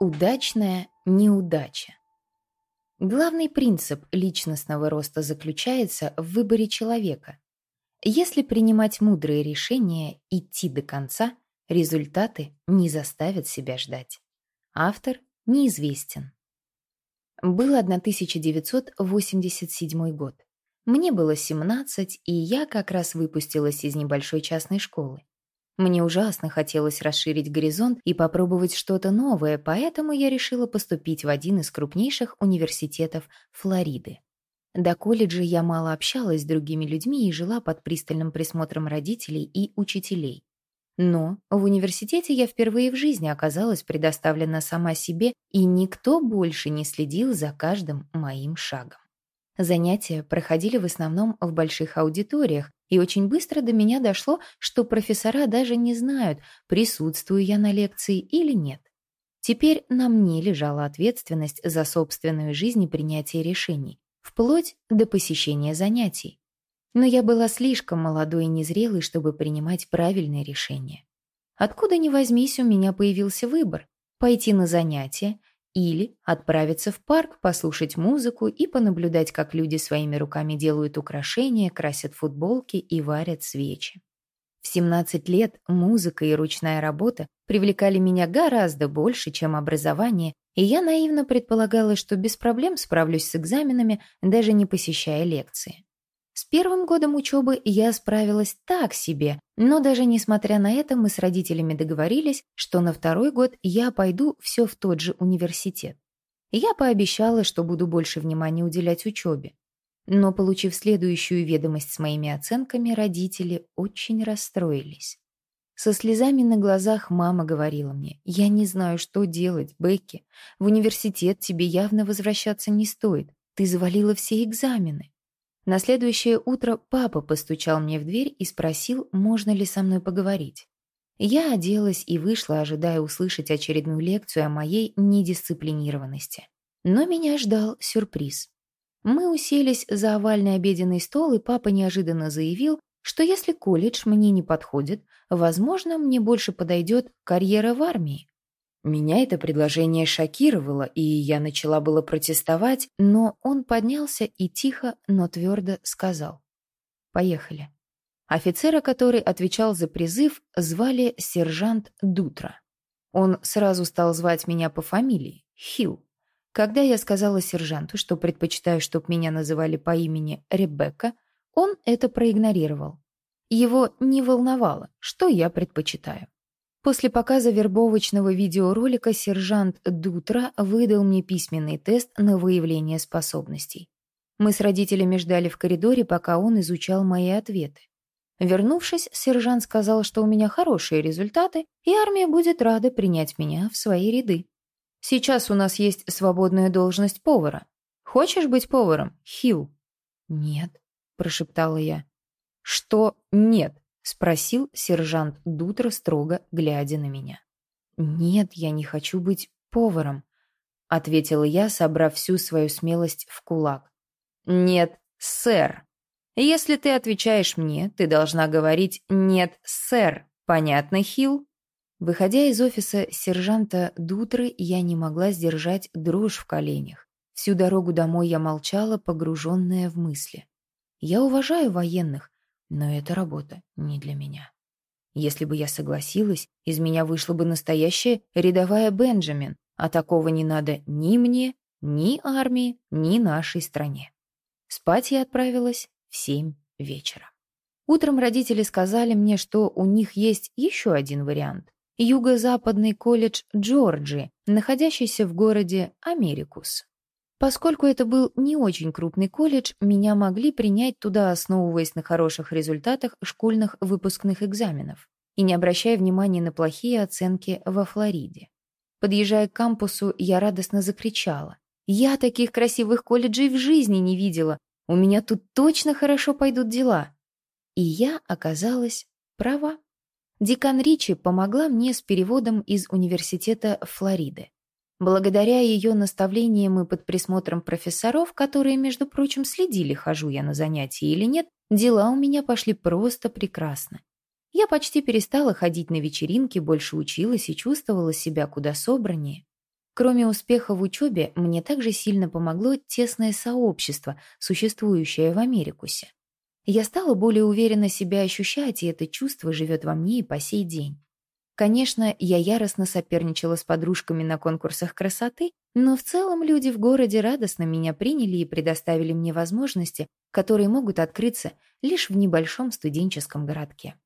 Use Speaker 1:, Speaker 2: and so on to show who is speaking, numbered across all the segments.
Speaker 1: Удачная неудача. Главный принцип личностного роста заключается в выборе человека. Если принимать мудрые решения, идти до конца, результаты не заставят себя ждать. Автор неизвестен. Был 1987 год. Мне было 17, и я как раз выпустилась из небольшой частной школы. Мне ужасно хотелось расширить горизонт и попробовать что-то новое, поэтому я решила поступить в один из крупнейших университетов Флориды. До колледжа я мало общалась с другими людьми и жила под пристальным присмотром родителей и учителей. Но в университете я впервые в жизни оказалась предоставлена сама себе, и никто больше не следил за каждым моим шагом. Занятия проходили в основном в больших аудиториях, и очень быстро до меня дошло, что профессора даже не знают, присутствую я на лекции или нет. Теперь на мне лежала ответственность за собственную жизнь и принятие решений, вплоть до посещения занятий. Но я была слишком молодой и незрелой, чтобы принимать правильные решения. Откуда ни возьмись, у меня появился выбор – пойти на занятия или отправиться в парк, послушать музыку и понаблюдать, как люди своими руками делают украшения, красят футболки и варят свечи. В 17 лет музыка и ручная работа привлекали меня гораздо больше, чем образование, и я наивно предполагала, что без проблем справлюсь с экзаменами, даже не посещая лекции. Первым годом учебы я справилась так себе, но даже несмотря на это мы с родителями договорились, что на второй год я пойду все в тот же университет. Я пообещала, что буду больше внимания уделять учебе. Но, получив следующую ведомость с моими оценками, родители очень расстроились. Со слезами на глазах мама говорила мне, «Я не знаю, что делать, Бекки. В университет тебе явно возвращаться не стоит. Ты завалила все экзамены». На следующее утро папа постучал мне в дверь и спросил, можно ли со мной поговорить. Я оделась и вышла, ожидая услышать очередную лекцию о моей недисциплинированности. Но меня ждал сюрприз. Мы уселись за овальный обеденный стол, и папа неожиданно заявил, что если колледж мне не подходит, возможно, мне больше подойдет карьера в армии. Меня это предложение шокировало, и я начала было протестовать, но он поднялся и тихо, но твердо сказал. «Поехали». Офицера, который отвечал за призыв, звали сержант Дутра. Он сразу стал звать меня по фамилии – Хилл. Когда я сказала сержанту, что предпочитаю, чтобы меня называли по имени Ребекка, он это проигнорировал. Его не волновало, что я предпочитаю. После показа вербовочного видеоролика сержант Дутра выдал мне письменный тест на выявление способностей. Мы с родителями ждали в коридоре, пока он изучал мои ответы. Вернувшись, сержант сказал, что у меня хорошие результаты, и армия будет рада принять меня в свои ряды. Сейчас у нас есть свободная должность повара. Хочешь быть поваром, Хилл? Нет, прошептала я. Что нет? Спросил сержант Дутро, строго глядя на меня. «Нет, я не хочу быть поваром», — ответила я, собрав всю свою смелость в кулак. «Нет, сэр. Если ты отвечаешь мне, ты должна говорить «нет, сэр». Понятно, Хилл?» Выходя из офиса сержанта Дутры, я не могла сдержать дрожь в коленях. Всю дорогу домой я молчала, погруженная в мысли. Я уважаю военных, но эта работа не для меня. Если бы я согласилась, из меня вышла бы настоящая рядовая Бенджамин, а такого не надо ни мне, ни армии, ни нашей стране. Спать я отправилась в семь вечера. Утром родители сказали мне, что у них есть еще один вариант. Юго-западный колледж Джорджии, находящийся в городе Америкус. Поскольку это был не очень крупный колледж, меня могли принять туда, основываясь на хороших результатах школьных выпускных экзаменов и не обращая внимания на плохие оценки во Флориде. Подъезжая к кампусу, я радостно закричала. «Я таких красивых колледжей в жизни не видела! У меня тут точно хорошо пойдут дела!» И я оказалась права. Декан Ричи помогла мне с переводом из университета Флориды. Благодаря ее наставлениям и под присмотром профессоров, которые, между прочим, следили, хожу я на занятия или нет, дела у меня пошли просто прекрасно. Я почти перестала ходить на вечеринки, больше училась и чувствовала себя куда собраннее. Кроме успеха в учебе, мне также сильно помогло тесное сообщество, существующее в Америкусе. Я стала более уверенно себя ощущать, и это чувство живет во мне и по сей день. Конечно, я яростно соперничала с подружками на конкурсах красоты, но в целом люди в городе радостно меня приняли и предоставили мне возможности, которые могут открыться лишь в небольшом студенческом городке.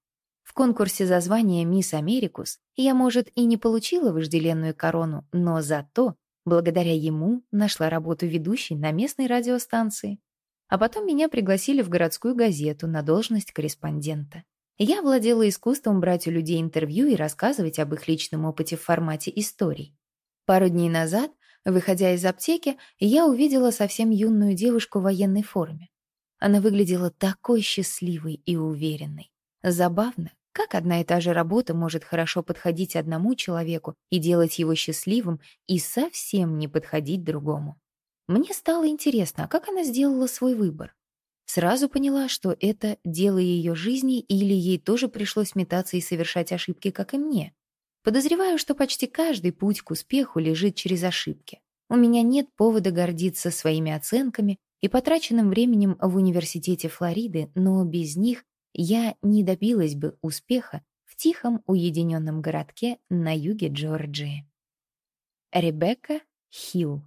Speaker 1: В конкурсе за звание «Мисс Америкус» я, может, и не получила вожделенную корону, но зато, благодаря ему, нашла работу ведущей на местной радиостанции. А потом меня пригласили в городскую газету на должность корреспондента. Я владела искусством брать у людей интервью и рассказывать об их личном опыте в формате историй. Пару дней назад, выходя из аптеки, я увидела совсем юную девушку в военной форме. Она выглядела такой счастливой и уверенной. Забавно, как одна и та же работа может хорошо подходить одному человеку и делать его счастливым, и совсем не подходить другому. Мне стало интересно, а как она сделала свой выбор? Сразу поняла, что это дело ее жизни или ей тоже пришлось метаться и совершать ошибки, как и мне. Подозреваю, что почти каждый путь к успеху лежит через ошибки. У меня нет повода гордиться своими оценками и потраченным временем в университете Флориды, но без них я не добилась бы успеха в тихом уединенном городке на юге Джорджии. Ребекка Хилл